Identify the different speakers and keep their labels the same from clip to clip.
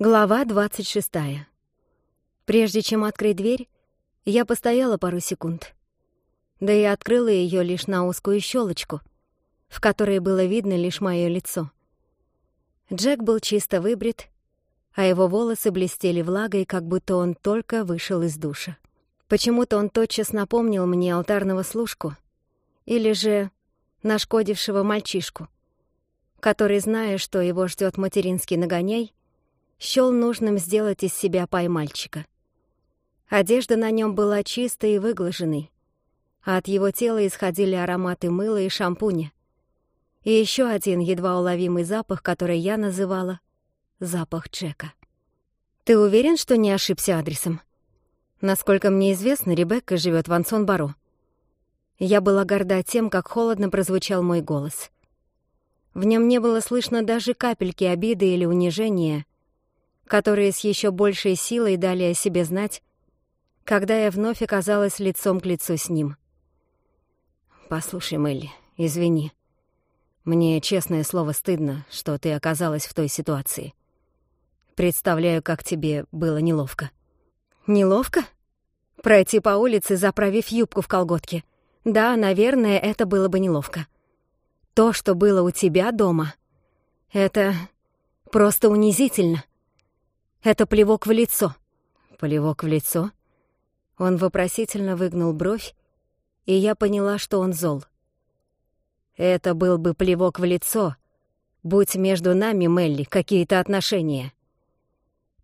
Speaker 1: Глава 26. Прежде чем открыть дверь, я постояла пару секунд. Да и открыла ее лишь на узкую щелочку, в которой было видно лишь мое лицо. Джек был чисто выбрит, а его волосы блестели влагой, как будто он только вышел из душа. Почему-то он тотчас напомнил мне алтарного служку или же нашкодившего мальчишку, который, зная, что его ждет материнский нагоняй, شول нужным сделать из себя поймальчика. Одежда на нем была чистой и выглаженной, а от его тела исходили ароматы мыла и шампуня. И еще один едва уловимый запах, который я называла «запах Джека». «Ты уверен, что не ошибся адресом?» Насколько мне известно, Ребекка живет в Ансон-Баро. Я была горда тем, как холодно прозвучал мой голос. В нем не было слышно даже капельки обиды или унижения — которые с еще большей силой дали о себе знать, когда я вновь оказалась лицом к лицу с ним. «Послушай, Мэлли, извини. Мне, честное слово, стыдно, что ты оказалась в той ситуации. Представляю, как тебе было неловко». «Неловко? Пройти по улице, заправив юбку в колготке. Да, наверное, это было бы неловко. То, что было у тебя дома, это просто унизительно». Это плевок в лицо. Плевок в лицо? Он вопросительно выгнул бровь, и я поняла, что он зол. Это был бы плевок в лицо. Будь между нами, Мелли, какие-то отношения.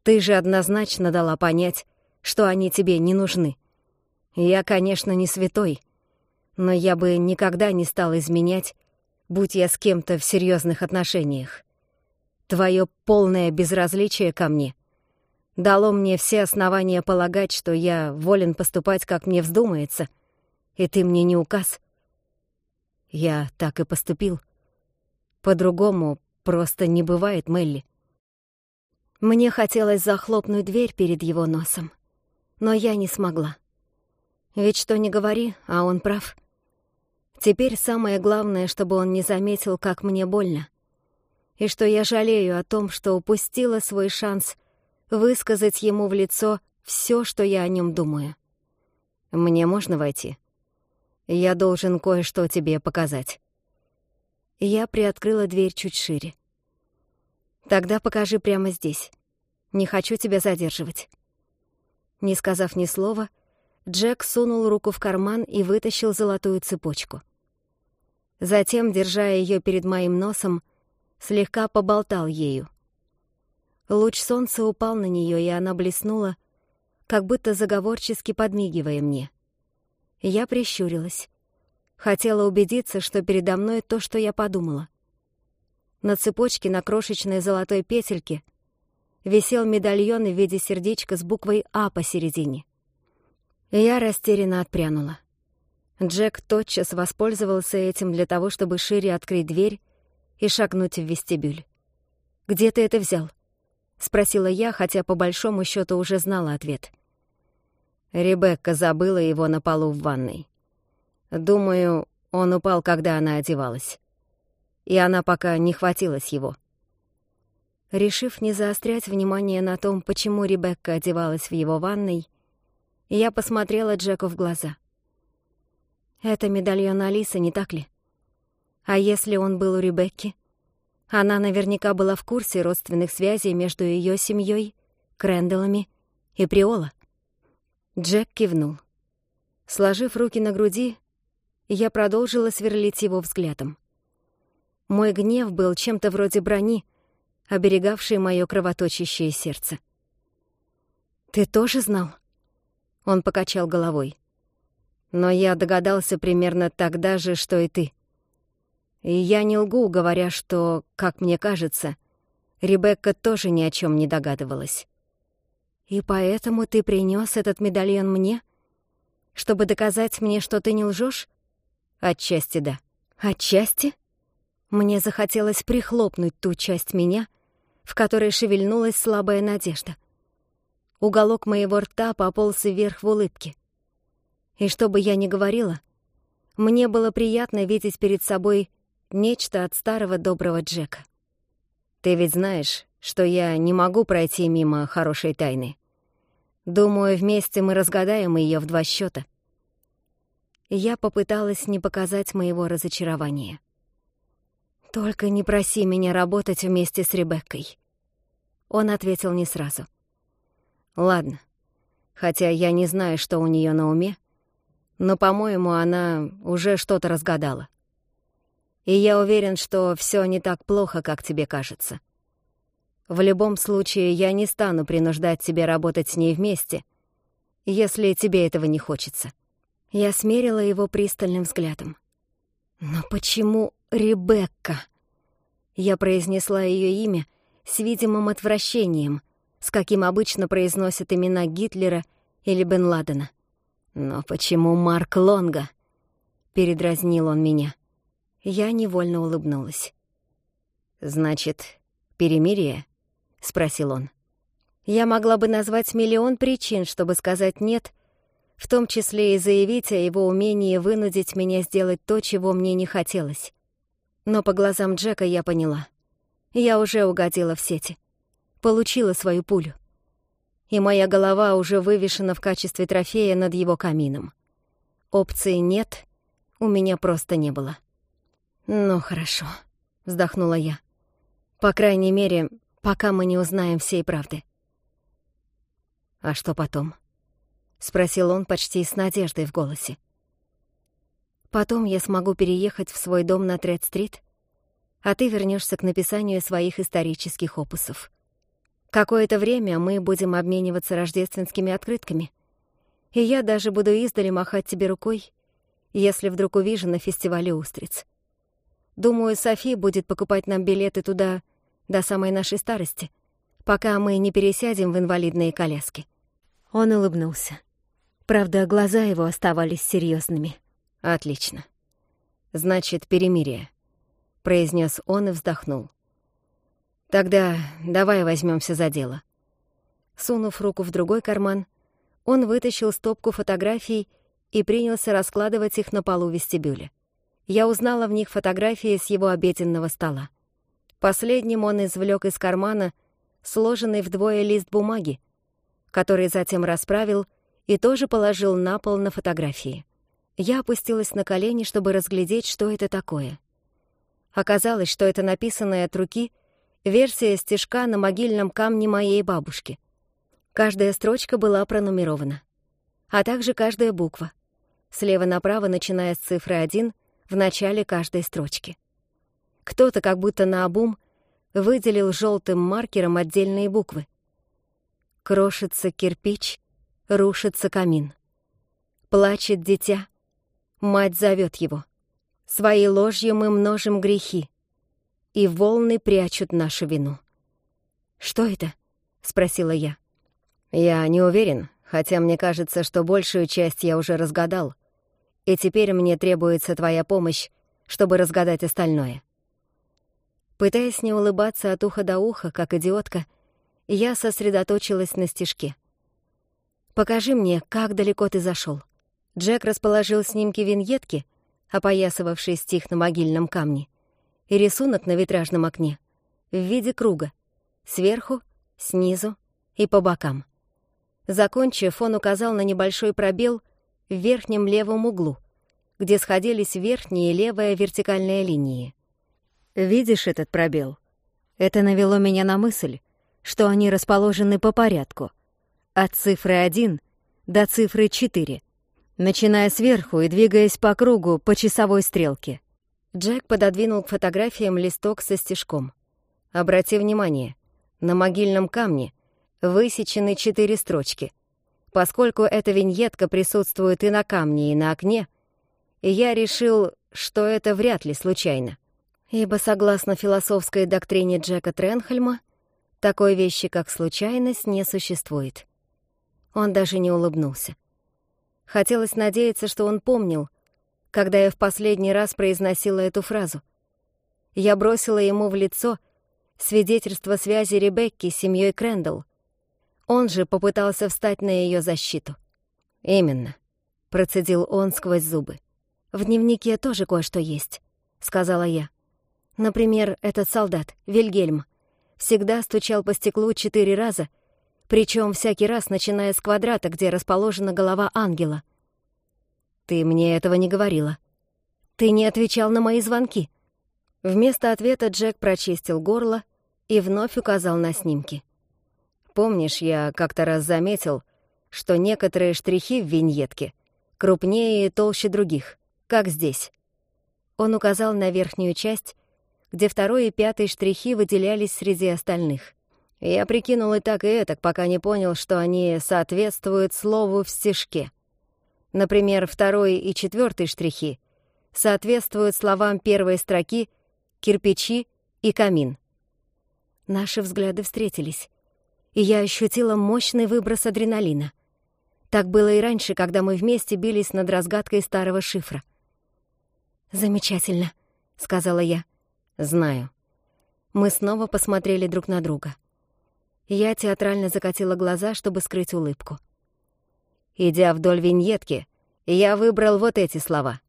Speaker 1: Ты же однозначно дала понять, что они тебе не нужны. Я, конечно, не святой, но я бы никогда не стал изменять, будь я с кем-то в серьезных отношениях. Твое полное безразличие ко мне дало мне все основания полагать, что я волен поступать, как мне вздумается, и ты мне не указ. Я так и поступил. По-другому просто не бывает, Мелли. Мне хотелось захлопнуть дверь перед его носом, но я не смогла. Ведь что не говори, а он прав. Теперь самое главное, чтобы он не заметил, как мне больно, и что я жалею о том, что упустила свой шанс — высказать ему в лицо все, что я о нем думаю. «Мне можно войти? Я должен кое-что тебе показать». Я приоткрыла дверь чуть шире. «Тогда покажи прямо здесь. Не хочу тебя задерживать». Не сказав ни слова, Джек сунул руку в карман и вытащил золотую цепочку. Затем, держа ее перед моим носом, слегка поболтал ею. Луч солнца упал на нее, и она блеснула, как будто заговорчески подмигивая мне. Я прищурилась. Хотела убедиться, что передо мной то, что я подумала. На цепочке на крошечной золотой петельке висел медальон в виде сердечка с буквой «А» посередине. Я растерянно отпрянула. Джек тотчас воспользовался этим для того, чтобы шире открыть дверь и шагнуть в вестибюль. «Где ты это взял?» — спросила я, хотя по большому счету уже знала ответ. Ребекка забыла его на полу в ванной. Думаю, он упал, когда она одевалась. И она пока не хватилась его. Решив не заострять внимание на том, почему Ребекка одевалась в его ванной, я посмотрела Джеку в глаза. «Это медальон Алисы, не так ли? А если он был у Ребекки?» Она наверняка была в курсе родственных связей между ее семьей, Кренделами и Приола. Джек кивнул. Сложив руки на груди, я продолжила сверлить его взглядом. Мой гнев был чем-то вроде брони, оберегавшей мое кровоточащее сердце. «Ты тоже знал?» Он покачал головой. «Но я догадался примерно тогда же, что и ты. И я не лгу, говоря, что, как мне кажется, Ребекка тоже ни о чем не догадывалась. «И поэтому ты принес этот медальон мне? Чтобы доказать мне, что ты не лжешь? «Отчасти да». «Отчасти?» Мне захотелось прихлопнуть ту часть меня, в которой шевельнулась слабая надежда. Уголок моего рта пополз вверх в улыбке. И что бы я ни говорила, мне было приятно видеть перед собой нечто от старого доброго Джека. «Ты ведь знаешь, что я не могу пройти мимо хорошей тайны. Думаю, вместе мы разгадаем ее в два счета. Я попыталась не показать моего разочарования. «Только не проси меня работать вместе с Ребеккой». Он ответил не сразу. «Ладно. Хотя я не знаю, что у нее на уме, но, по-моему, она уже что-то разгадала» и я уверен, что все не так плохо, как тебе кажется. В любом случае, я не стану принуждать тебя работать с ней вместе, если тебе этого не хочется». Я смерила его пристальным взглядом. «Но почему Ребекка?» Я произнесла ее имя с видимым отвращением, с каким обычно произносят имена Гитлера или Бен Ладена. «Но почему Марк Лонга?» — передразнил он меня. Я невольно улыбнулась. «Значит, перемирие?» — спросил он. «Я могла бы назвать миллион причин, чтобы сказать «нет», в том числе и заявить о его умении вынудить меня сделать то, чего мне не хотелось. Но по глазам Джека я поняла. Я уже угодила в сети. Получила свою пулю. И моя голова уже вывешена в качестве трофея над его камином. Опции «нет» у меня просто не было. «Ну хорошо», — вздохнула я. «По крайней мере, пока мы не узнаем всей правды». «А что потом?» — спросил он почти с надеждой в голосе. «Потом я смогу переехать в свой дом на Тред-стрит, а ты вернешься к написанию своих исторических опусов. Какое-то время мы будем обмениваться рождественскими открытками, и я даже буду издали махать тебе рукой, если вдруг увижу на фестивале устриц. Думаю, Софи будет покупать нам билеты туда до самой нашей старости, пока мы не пересядем в инвалидные коляски». Он улыбнулся. Правда, глаза его оставались серьезными. «Отлично. Значит, перемирие», — произнес он и вздохнул. «Тогда давай возьмемся за дело». Сунув руку в другой карман, он вытащил стопку фотографий и принялся раскладывать их на полу вестибюля я узнала в них фотографии с его обеденного стола. Последним он извлек из кармана сложенный вдвое лист бумаги, который затем расправил и тоже положил на пол на фотографии. Я опустилась на колени, чтобы разглядеть, что это такое. Оказалось, что это написанная от руки версия стежка на могильном камне моей бабушки. Каждая строчка была пронумерована, а также каждая буква. Слева направо, начиная с цифры 1, в начале каждой строчки. Кто-то как будто наобум выделил желтым маркером отдельные буквы. Крошится кирпич, рушится камин. Плачет дитя, мать зовет его. Своей ложью мы множим грехи, и волны прячут нашу вину. «Что это?» — спросила я. «Я не уверен, хотя мне кажется, что большую часть я уже разгадал. и теперь мне требуется твоя помощь, чтобы разгадать остальное». Пытаясь не улыбаться от уха до уха, как идиотка, я сосредоточилась на стежке. «Покажи мне, как далеко ты зашел. Джек расположил снимки виньетки, опоясывавшие стих на могильном камне, и рисунок на витражном окне в виде круга, сверху, снизу и по бокам. Закончив, он указал на небольшой пробел в верхнем левом углу, где сходились верхние левая вертикальные линии. «Видишь этот пробел?» Это навело меня на мысль, что они расположены по порядку. От цифры 1 до цифры 4, начиная сверху и двигаясь по кругу по часовой стрелке. Джек пододвинул к фотографиям листок со стежком. «Обрати внимание, на могильном камне высечены четыре строчки — поскольку эта виньетка присутствует и на камне, и на окне, я решил, что это вряд ли случайно. Ибо согласно философской доктрине Джека Тренхельма, такой вещи, как случайность, не существует. Он даже не улыбнулся. Хотелось надеяться, что он помнил, когда я в последний раз произносила эту фразу. Я бросила ему в лицо свидетельство связи Ребекки с семьей Крэндалл, он же попытался встать на ее защиту. «Именно», — процедил он сквозь зубы. «В дневнике тоже кое-что есть», — сказала я. «Например, этот солдат, Вильгельм, всегда стучал по стеклу четыре раза, причем всякий раз начиная с квадрата, где расположена голова ангела». «Ты мне этого не говорила. Ты не отвечал на мои звонки». Вместо ответа Джек прочистил горло и вновь указал на снимки. Помнишь, я как-то раз заметил, что некоторые штрихи в виньетке крупнее и толще других, как здесь. Он указал на верхнюю часть, где второй и пятый штрихи выделялись среди остальных. Я прикинул и так, и этак, пока не понял, что они соответствуют слову в стишке. Например, второй и четвертый штрихи соответствуют словам первой строки «кирпичи» и «камин». Наши взгляды встретились и я ощутила мощный выброс адреналина. Так было и раньше, когда мы вместе бились над разгадкой старого шифра. «Замечательно», — сказала я. «Знаю». Мы снова посмотрели друг на друга. Я театрально закатила глаза, чтобы скрыть улыбку. Идя вдоль виньетки, я выбрал вот эти слова.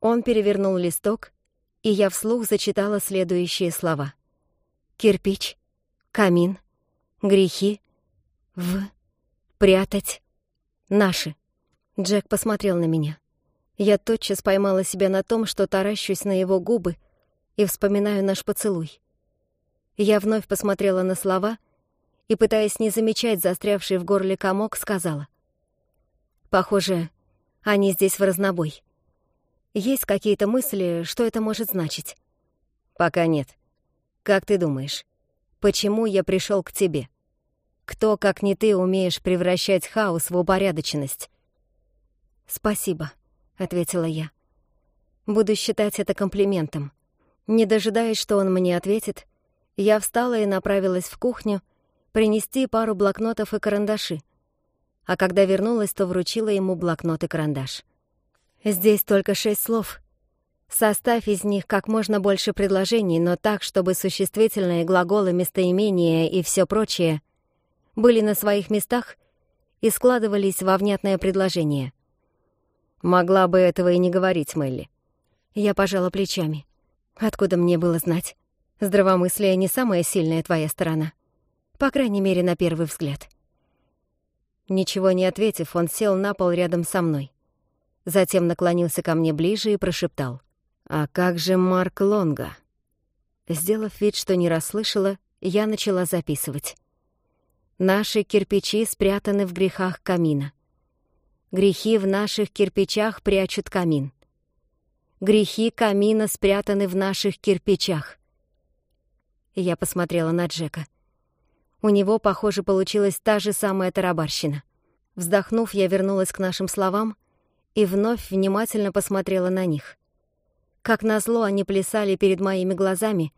Speaker 1: Он перевернул листок, и я вслух зачитала следующие слова. «Кирпич», «Камин», грехи, в, прятать, наши». Джек посмотрел на меня. Я тотчас поймала себя на том, что таращусь на его губы и вспоминаю наш поцелуй. Я вновь посмотрела на слова и, пытаясь не замечать застрявший в горле комок, сказала. «Похоже, они здесь в разнобой. Есть какие-то мысли, что это может значить?» «Пока нет. Как ты думаешь, почему я пришел к тебе? Кто, как не ты, умеешь превращать хаос в упорядоченность?» «Спасибо», — ответила я. «Буду считать это комплиментом». Не дожидаясь, что он мне ответит, я встала и направилась в кухню принести пару блокнотов и карандаши. А когда вернулась, то вручила ему блокнот и карандаш. «Здесь только шесть слов. Составь из них как можно больше предложений, но так, чтобы существительные, глаголы, местоимения и все прочее — были на своих местах и складывались во внятное предложение. «Могла бы этого и не говорить, Мелли». Я пожала плечами. «Откуда мне было знать? Здравомыслие не самая сильная твоя сторона. По крайней мере, на первый взгляд». Ничего не ответив, он сел на пол рядом со мной. Затем наклонился ко мне ближе и прошептал. «А как же Марк Лонга?» Сделав вид, что не расслышала, я начала записывать. Наши кирпичи спрятаны в грехах камина. Грехи в наших кирпичах прячут камин. Грехи камина спрятаны в наших кирпичах. Я посмотрела на Джека. У него, похоже, получилась та же самая тарабарщина. Вздохнув, я вернулась к нашим словам и вновь внимательно посмотрела на них. Как назло, они плясали перед моими глазами,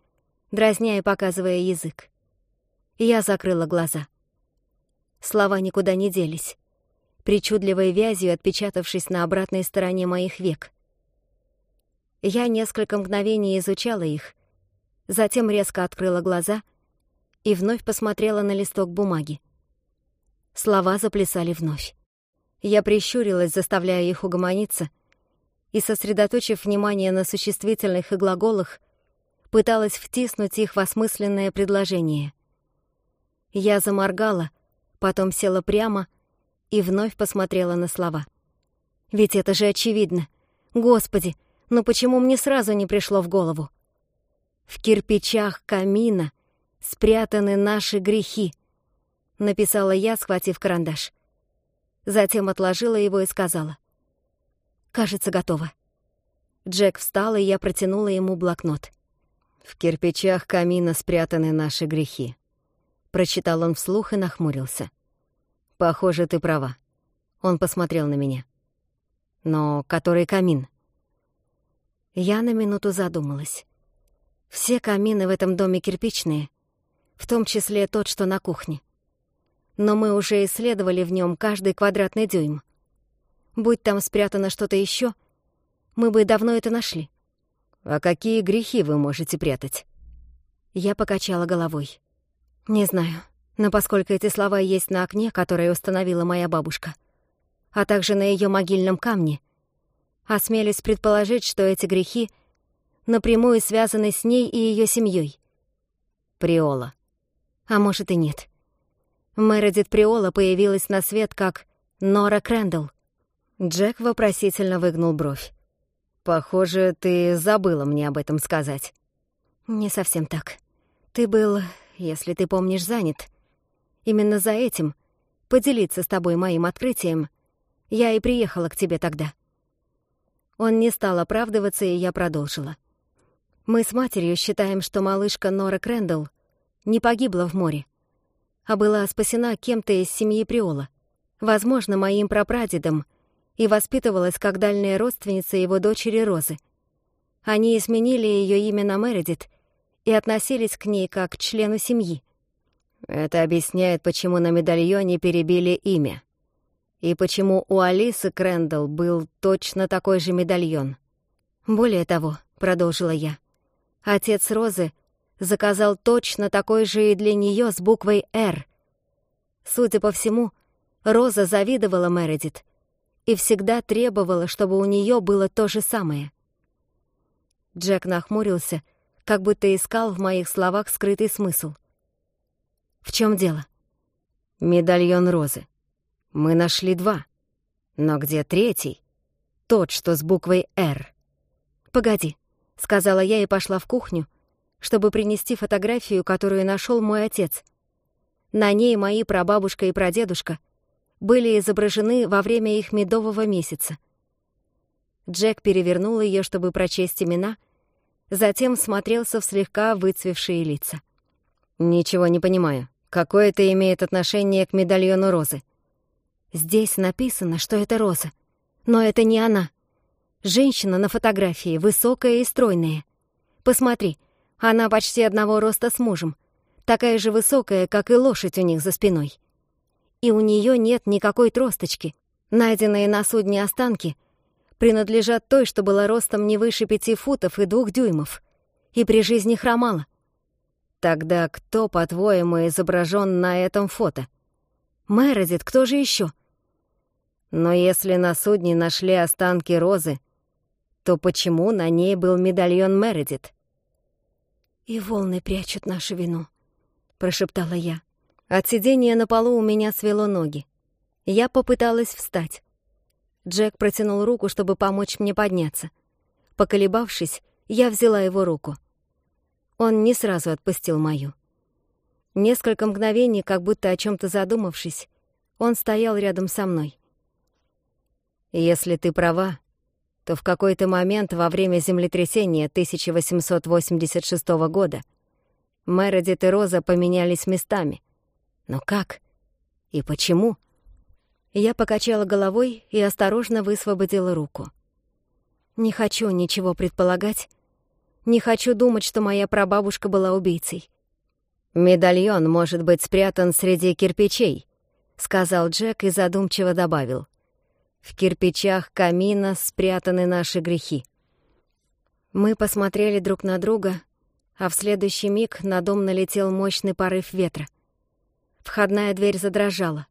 Speaker 1: дразня и показывая язык. Я закрыла глаза. — Слова никуда не делись, причудливой вязью отпечатавшись на обратной стороне моих век. Я несколько мгновений изучала их, затем резко открыла глаза и вновь посмотрела на листок бумаги. Слова заплясали вновь. Я прищурилась, заставляя их угомониться, и, сосредоточив внимание на существительных и глаголах, пыталась втиснуть их в осмысленное предложение. Я заморгала, потом села прямо и вновь посмотрела на слова. «Ведь это же очевидно! Господи, но ну почему мне сразу не пришло в голову? В кирпичах камина спрятаны наши грехи», — написала я, схватив карандаш. Затем отложила его и сказала. «Кажется, готово». Джек встал, и я протянула ему блокнот. «В кирпичах камина спрятаны наши грехи», прочитал он вслух и нахмурился. «Похоже, ты права». Он посмотрел на меня. «Но который камин?» Я на минуту задумалась. Все камины в этом доме кирпичные, в том числе тот, что на кухне. Но мы уже исследовали в нем каждый квадратный дюйм. Будь там спрятано что-то еще, мы бы давно это нашли. «А какие грехи вы можете прятать?» Я покачала головой. Не знаю, но поскольку эти слова есть на окне, которое установила моя бабушка, а также на ее могильном камне, осмелюсь предположить, что эти грехи напрямую связаны с ней и ее семьей. Приола. А может и нет. Мередит Приола появилась на свет как Нора Крэндалл. Джек вопросительно выгнул бровь. «Похоже, ты забыла мне об этом сказать». «Не совсем так. Ты был если ты помнишь, занят. Именно за этим, поделиться с тобой моим открытием, я и приехала к тебе тогда». Он не стал оправдываться, и я продолжила. «Мы с матерью считаем, что малышка Нора Крэндалл не погибла в море, а была спасена кем-то из семьи Приола, возможно, моим прапрадедом, и воспитывалась как дальняя родственница его дочери Розы. Они изменили ее имя на Мередит — и относились к ней как к члену семьи. Это объясняет, почему на медальоне перебили имя. И почему у Алисы Крэндалл был точно такой же медальон. Более того, продолжила я, отец Розы заказал точно такой же и для нее с буквой «Р». Судя по всему, Роза завидовала Мередит и всегда требовала, чтобы у нее было то же самое. Джек нахмурился — как будто искал в моих словах скрытый смысл. «В чем дело?» «Медальон розы. Мы нашли два. Но где третий? Тот, что с буквой «Р». «Погоди», — сказала я и пошла в кухню, чтобы принести фотографию, которую нашел мой отец. На ней мои прабабушка и прадедушка были изображены во время их медового месяца. Джек перевернул ее, чтобы прочесть имена — затем смотрелся в слегка выцвевшие лица. «Ничего не понимаю. Какое это имеет отношение к медальону розы?» «Здесь написано, что это роза. Но это не она. Женщина на фотографии, высокая и стройная. Посмотри, она почти одного роста с мужем, такая же высокая, как и лошадь у них за спиной. И у нее нет никакой тросточки. Найденные на судне останки — принадлежат той, что была ростом не выше пяти футов и двух дюймов, и при жизни хромала. Тогда кто, по-твоему, изображен на этом фото? Мередит, кто же еще? Но если на судне нашли останки Розы, то почему на ней был медальон Мередит? «И волны прячут нашу вину», — прошептала я. От сидения на полу у меня свело ноги. Я попыталась встать. Джек протянул руку, чтобы помочь мне подняться. Поколебавшись, я взяла его руку. Он не сразу отпустил мою. Несколько мгновений, как будто о чем то задумавшись, он стоял рядом со мной. «Если ты права, то в какой-то момент во время землетрясения 1886 года Мередит и Роза поменялись местами. Но как? И почему?» Я покачала головой и осторожно высвободила руку. Не хочу ничего предполагать. Не хочу думать, что моя прабабушка была убийцей. «Медальон может быть спрятан среди кирпичей», — сказал Джек и задумчиво добавил. «В кирпичах камина спрятаны наши грехи». Мы посмотрели друг на друга, а в следующий миг на дом налетел мощный порыв ветра. Входная дверь задрожала.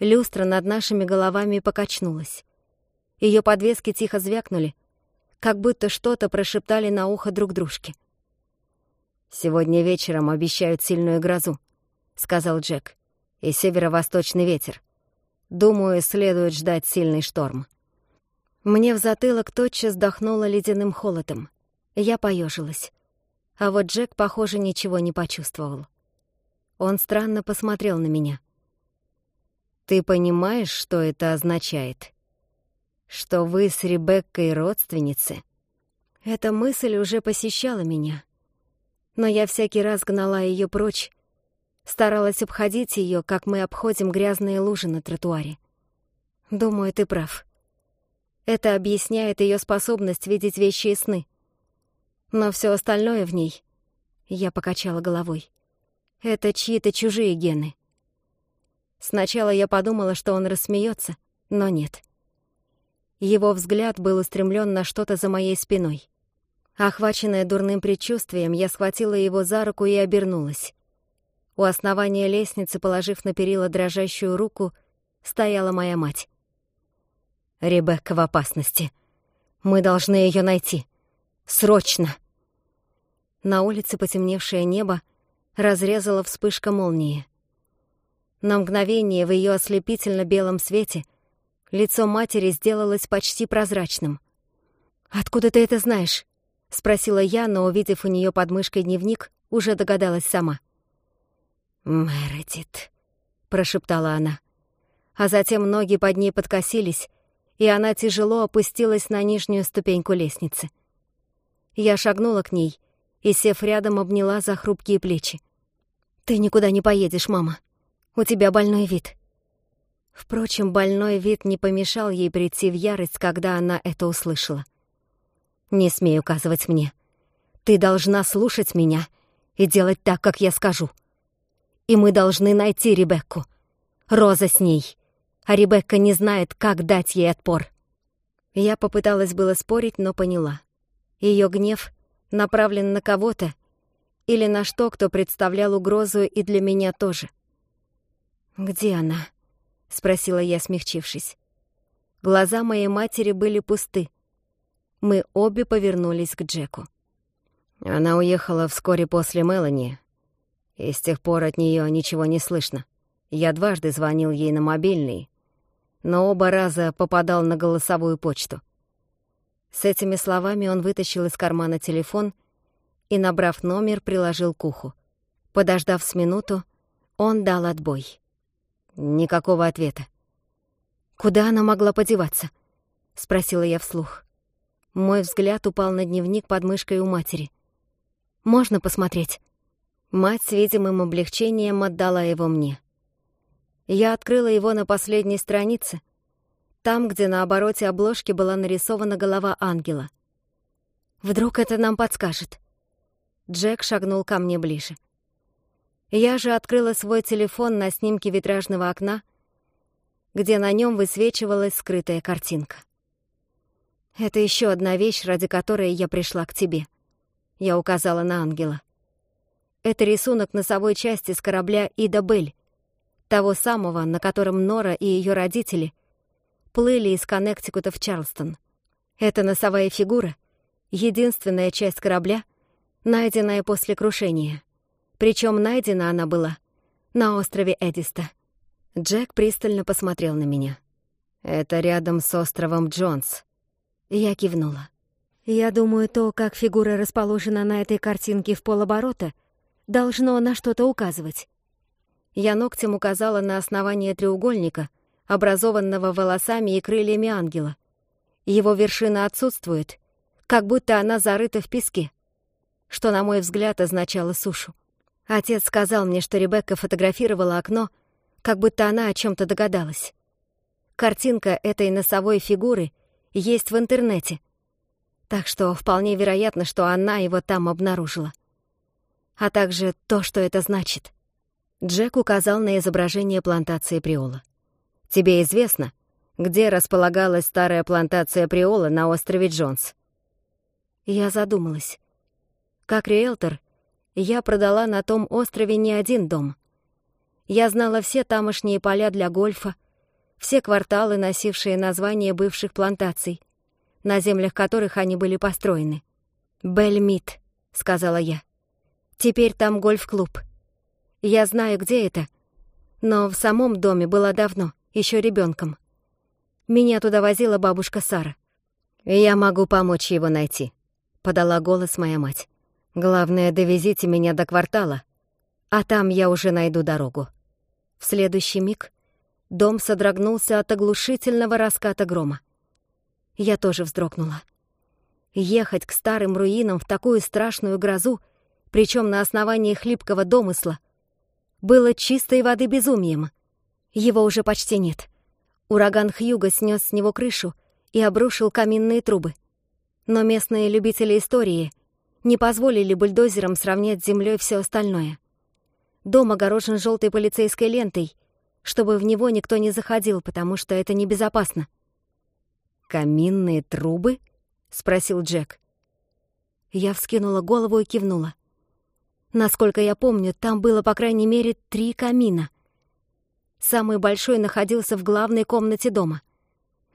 Speaker 1: Люстра над нашими головами покачнулась. Ее подвески тихо звякнули, как будто что-то прошептали на ухо друг дружке. «Сегодня вечером обещают сильную грозу», — сказал Джек, — «и северо-восточный ветер. Думаю, следует ждать сильный шторм». Мне в затылок тотчас дохнуло ледяным холодом. Я поежилась. А вот Джек, похоже, ничего не почувствовал. Он странно посмотрел на меня — ты понимаешь, что это означает? Что вы с Ребеккой родственницы? Эта мысль уже посещала меня. Но я всякий раз гнала ее прочь, старалась обходить ее, как мы обходим грязные лужи на тротуаре. Думаю, ты прав. Это объясняет ее способность видеть вещи и сны. Но все остальное в ней... Я покачала головой. Это чьи-то чужие гены. Сначала я подумала, что он рассмеется, но нет. Его взгляд был устремлен на что-то за моей спиной. Охваченная дурным предчувствием, я схватила его за руку и обернулась. У основания лестницы, положив на перила дрожащую руку, стояла моя мать. «Ребекка в опасности. Мы должны ее найти. Срочно!» На улице потемневшее небо разрезала вспышка молнии — на мгновение в ее ослепительно белом свете лицо матери сделалось почти прозрачным. «Откуда ты это знаешь?» — спросила я, но, увидев у нее под мышкой дневник, уже догадалась сама. «Мередит», — прошептала она. А затем ноги под ней подкосились, и она тяжело опустилась на нижнюю ступеньку лестницы. Я шагнула к ней и, сев рядом, обняла за хрупкие плечи. «Ты никуда не поедешь, мама», у тебя больной вид». Впрочем, больной вид не помешал ей прийти в ярость, когда она это услышала. «Не смей указывать мне. Ты должна слушать меня и делать так, как я скажу. И мы должны найти Ребекку. Роза с ней. А Ребекка не знает, как дать ей отпор». Я попыталась было спорить, но поняла. Ее гнев направлен на кого-то или на что, кто представлял угрозу и для меня тоже. «Где она?» — спросила я, смягчившись. Глаза моей матери были пусты. Мы обе повернулись к Джеку.
Speaker 2: Она уехала вскоре после Мелани, и с тех пор от нее ничего не слышно. Я дважды звонил ей на мобильный, но оба раза попадал на голосовую почту. С этими словами он вытащил из кармана телефон и, набрав номер, приложил к уху. Подождав с минуту, он дал отбой. Никакого ответа. «Куда она могла подеваться?» — спросила я вслух. Мой взгляд упал на дневник под мышкой у матери. «Можно посмотреть?» Мать с видимым облегчением отдала его мне. Я открыла его на последней странице, там, где на обороте обложки была нарисована голова ангела. «Вдруг это нам подскажет?» Джек шагнул ко мне ближе. Я же открыла свой телефон на снимке витражного окна, где на нем высвечивалась скрытая картинка. «Это еще одна вещь, ради которой я пришла к тебе», — я указала на ангела. «Это рисунок носовой части с корабля Ида Бель, того самого, на котором Нора и ее родители плыли из Коннектикута в Чарлстон. Эта носовая фигура — единственная часть корабля, найденная после крушения». Причем найдена она была на острове Эдиста. Джек пристально посмотрел на меня. «Это рядом с островом Джонс». Я кивнула. «Я думаю, то, как фигура расположена на этой картинке в полоборота, должно на что-то указывать». Я ногтем указала на основание треугольника, образованного волосами и крыльями ангела. Его вершина отсутствует, как будто она зарыта в песке, что, на мой взгляд, означало сушу. Отец сказал мне, что Ребекка фотографировала окно, как будто она о чем то догадалась. Картинка этой носовой фигуры есть в интернете. Так что вполне вероятно, что она его там обнаружила. А также то, что это значит. Джек указал на изображение плантации Приола. «Тебе известно, где располагалась старая плантация Приола на острове Джонс?» Я задумалась. Как риэлтор — я продала на том острове не один дом. Я знала все тамошние поля для гольфа, все кварталы, носившие название бывших плантаций, на землях которых они были построены. «Бельмит», — сказала я. «Теперь там гольф-клуб. Я знаю, где это, но в самом доме было давно, еще ребенком. Меня туда возила бабушка Сара. «Я могу помочь его найти», — подала голос моя мать. Главное, довезите меня до квартала, а там я уже найду дорогу. В следующий миг дом содрогнулся от оглушительного раската грома. Я тоже вздрогнула. Ехать к старым руинам в такую страшную грозу, причем на основании хлипкого домысла, было чистой воды безумием. Его уже почти нет. Ураган Хьюга снес с него крышу и обрушил каминные трубы. Но местные любители истории не позволили бульдозерам сравнять с землёй всё остальное. Дом огорожен жёлтой полицейской лентой, чтобы в него никто не заходил, потому что это небезопасно. «Каминные трубы?» — спросил Джек. Я вскинула голову и кивнула. Насколько я помню, там было по крайней мере три камина. Самый большой находился в главной комнате дома.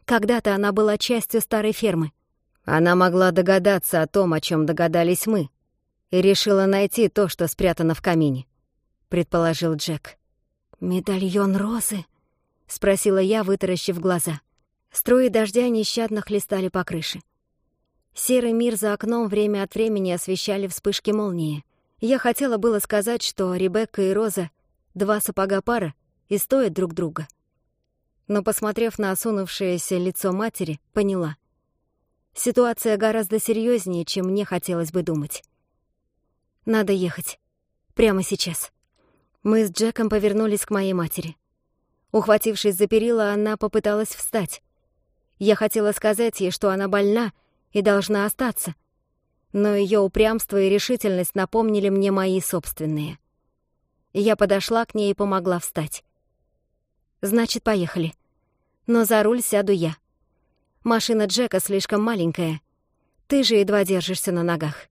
Speaker 2: Когда-то она была частью старой фермы — она могла догадаться о том, о чем догадались мы, и решила найти то, что спрятано в камине», —
Speaker 1: предположил Джек.
Speaker 2: «Медальон розы?»
Speaker 1: — спросила я, вытаращив глаза. Струи дождя нещадно хлестали по крыше. Серый мир за окном время от времени освещали вспышки молнии. Я хотела было сказать, что Ребекка и Роза — два сапога пара и стоят друг друга. Но, посмотрев на осунувшееся лицо матери, поняла — Ситуация гораздо серьезнее, чем мне хотелось бы думать. Надо ехать. Прямо сейчас. Мы с Джеком повернулись к моей матери. Ухватившись за перила, она попыталась встать. Я хотела сказать ей, что она больна и должна остаться. Но ее упрямство и решительность напомнили мне мои собственные. Я подошла к ней и помогла встать. «Значит, поехали. Но за руль сяду я». Машина Джека слишком маленькая. Ты же едва держишься на ногах».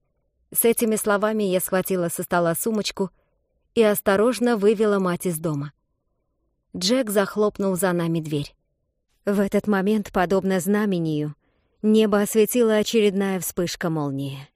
Speaker 1: С этими словами я схватила со стола сумочку и осторожно вывела мать из дома. Джек захлопнул за нами дверь. В этот момент, подобно знамению, небо осветила очередная вспышка молнии.